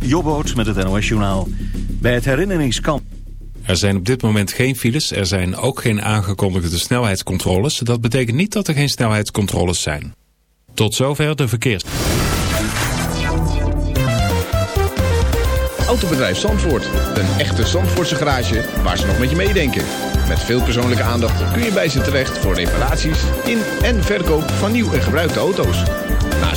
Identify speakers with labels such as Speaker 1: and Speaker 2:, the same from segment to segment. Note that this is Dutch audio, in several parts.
Speaker 1: Jobboot met het NOS Journaal. Bij het herinneringskamp...
Speaker 2: Er zijn op dit moment geen files, er zijn ook geen aangekondigde snelheidscontroles. Dat betekent niet dat er geen snelheidscontroles zijn. Tot zover de verkeers.
Speaker 3: Autobedrijf Zandvoort, een echte Zandvoortse garage waar ze nog met je meedenken. Met veel persoonlijke aandacht kun je bij ze terecht voor reparaties in en verkoop van nieuw en gebruikte auto's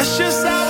Speaker 4: That's just how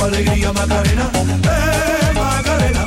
Speaker 5: alegría Macarena, eh Macarena.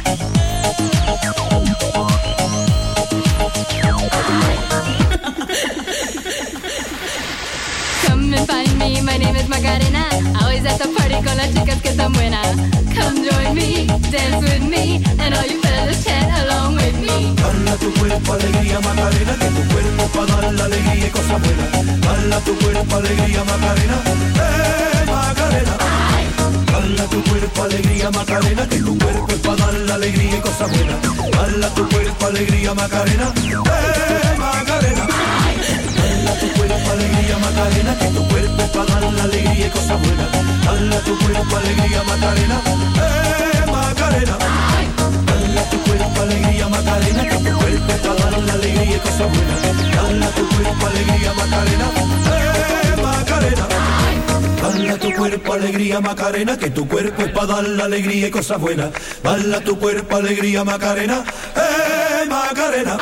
Speaker 5: Macarena.
Speaker 6: Always at the party con las chicas que están buenas. Come join me, dance with me, and all you fellas chat along with me.
Speaker 5: Dala tu cuerpo alegría Macarena, que tu cuerpo pa dar la alegría y cosas buenas. Dala tu cuerpo alegría Macarena, eh Macarena. Dala tu cuerpo alegría Macarena, que tu cuerpo es pa dar la alegría y cosas buenas. Dala tu cuerpo alegría Macarena, eh tu cuerpo alegría Macarena, que tu cuerpo para dar la alegría y cosa buena. tu cuerpo alegría Macarena, eh Macarena. tu cuerpo alegría Macarena, que tu cuerpo para dar la alegría y cosa buena. Dale tu cuerpo alegría Macarena, eh Macarena. Bala tu cuerpo alegría Macarena, que tu cuerpo es para dar la alegría y cosa buena. tu cuerpo alegría Macarena, eh Macarena.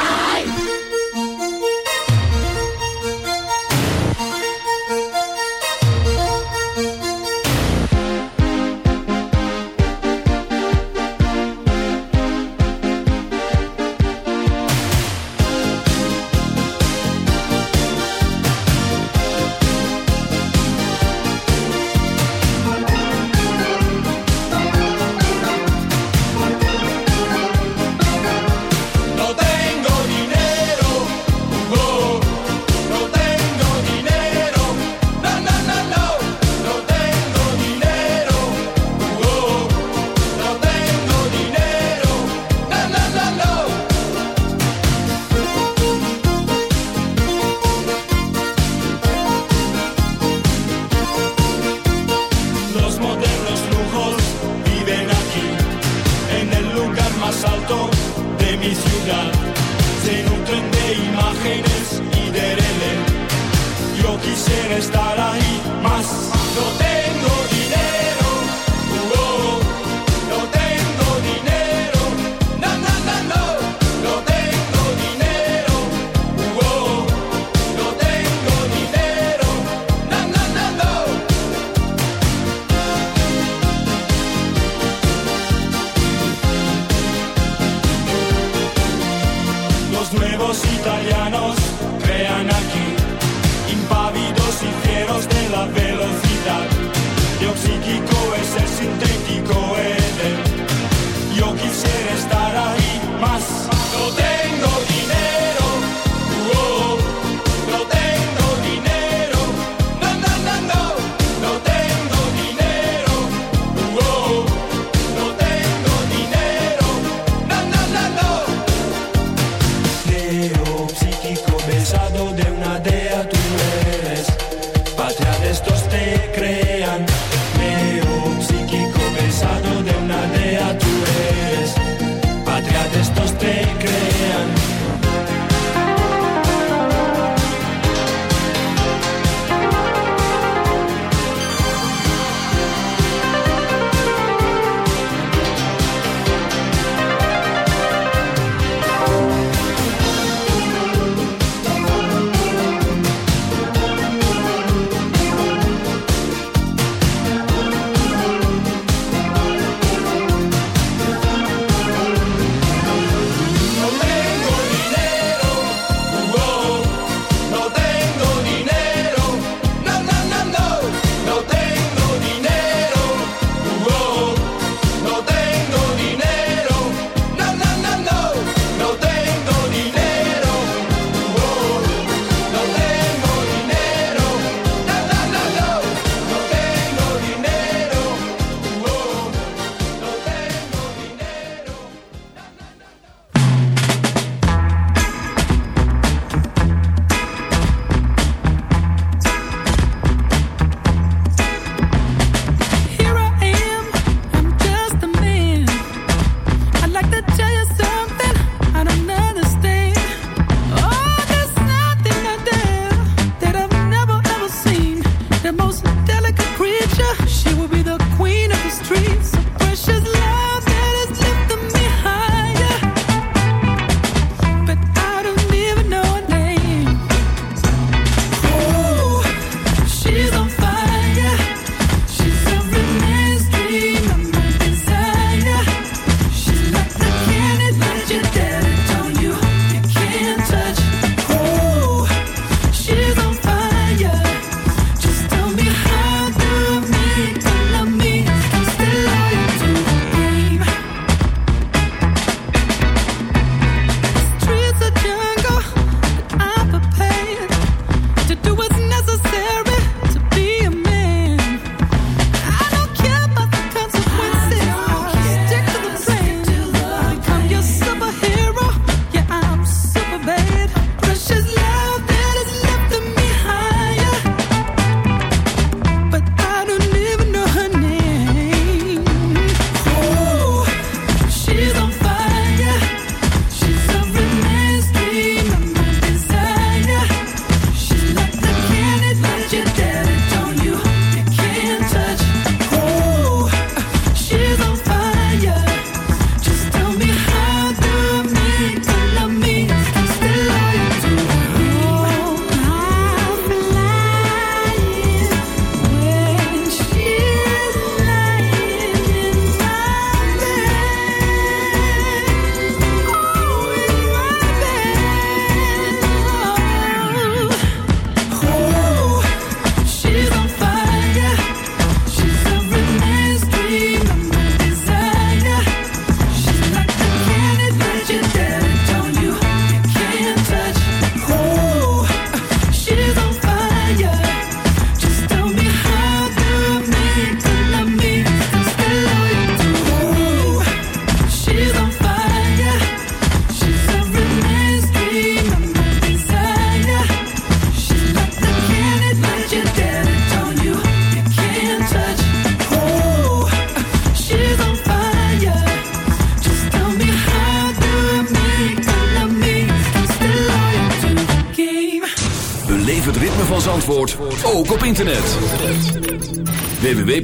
Speaker 7: México exercite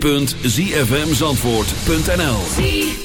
Speaker 7: www.zfmzandvoort.nl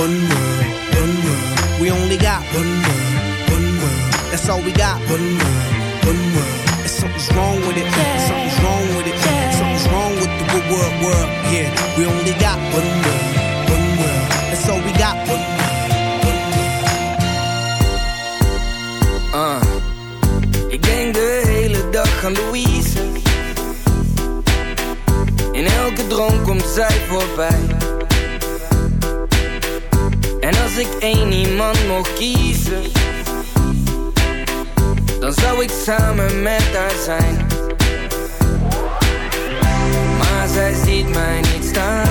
Speaker 8: one world, one world. We only got one world, one world. That's all we got. One world, one world. And something's wrong with it. Something's wrong with it. Something's wrong with the good world, world. Yeah, we only got one world, one world. That's all we got. One world, one world.
Speaker 9: Uh. Ik denk de hele dag aan Louise. In elke droom komt zij voorbij. Als ik één iemand mocht kiezen Dan zou ik samen met haar zijn Maar zij ziet mij niet staan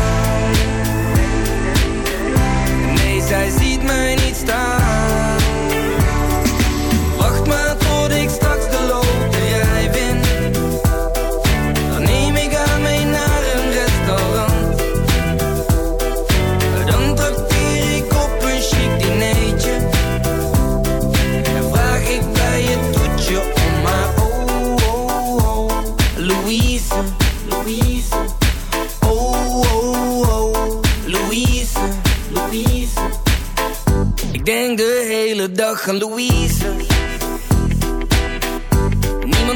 Speaker 9: Nee, zij ziet mij niet staan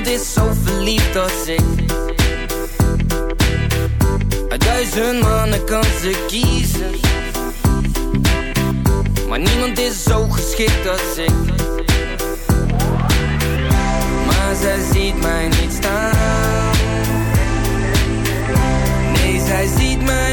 Speaker 9: is zo verliefd als ik duizend mannen kan ze kiezen Maar niemand is zo geschikt als ik Maar zij ziet mij niet staan Nee, zij ziet mij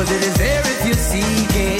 Speaker 10: Cause it is there if you seek it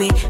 Speaker 11: me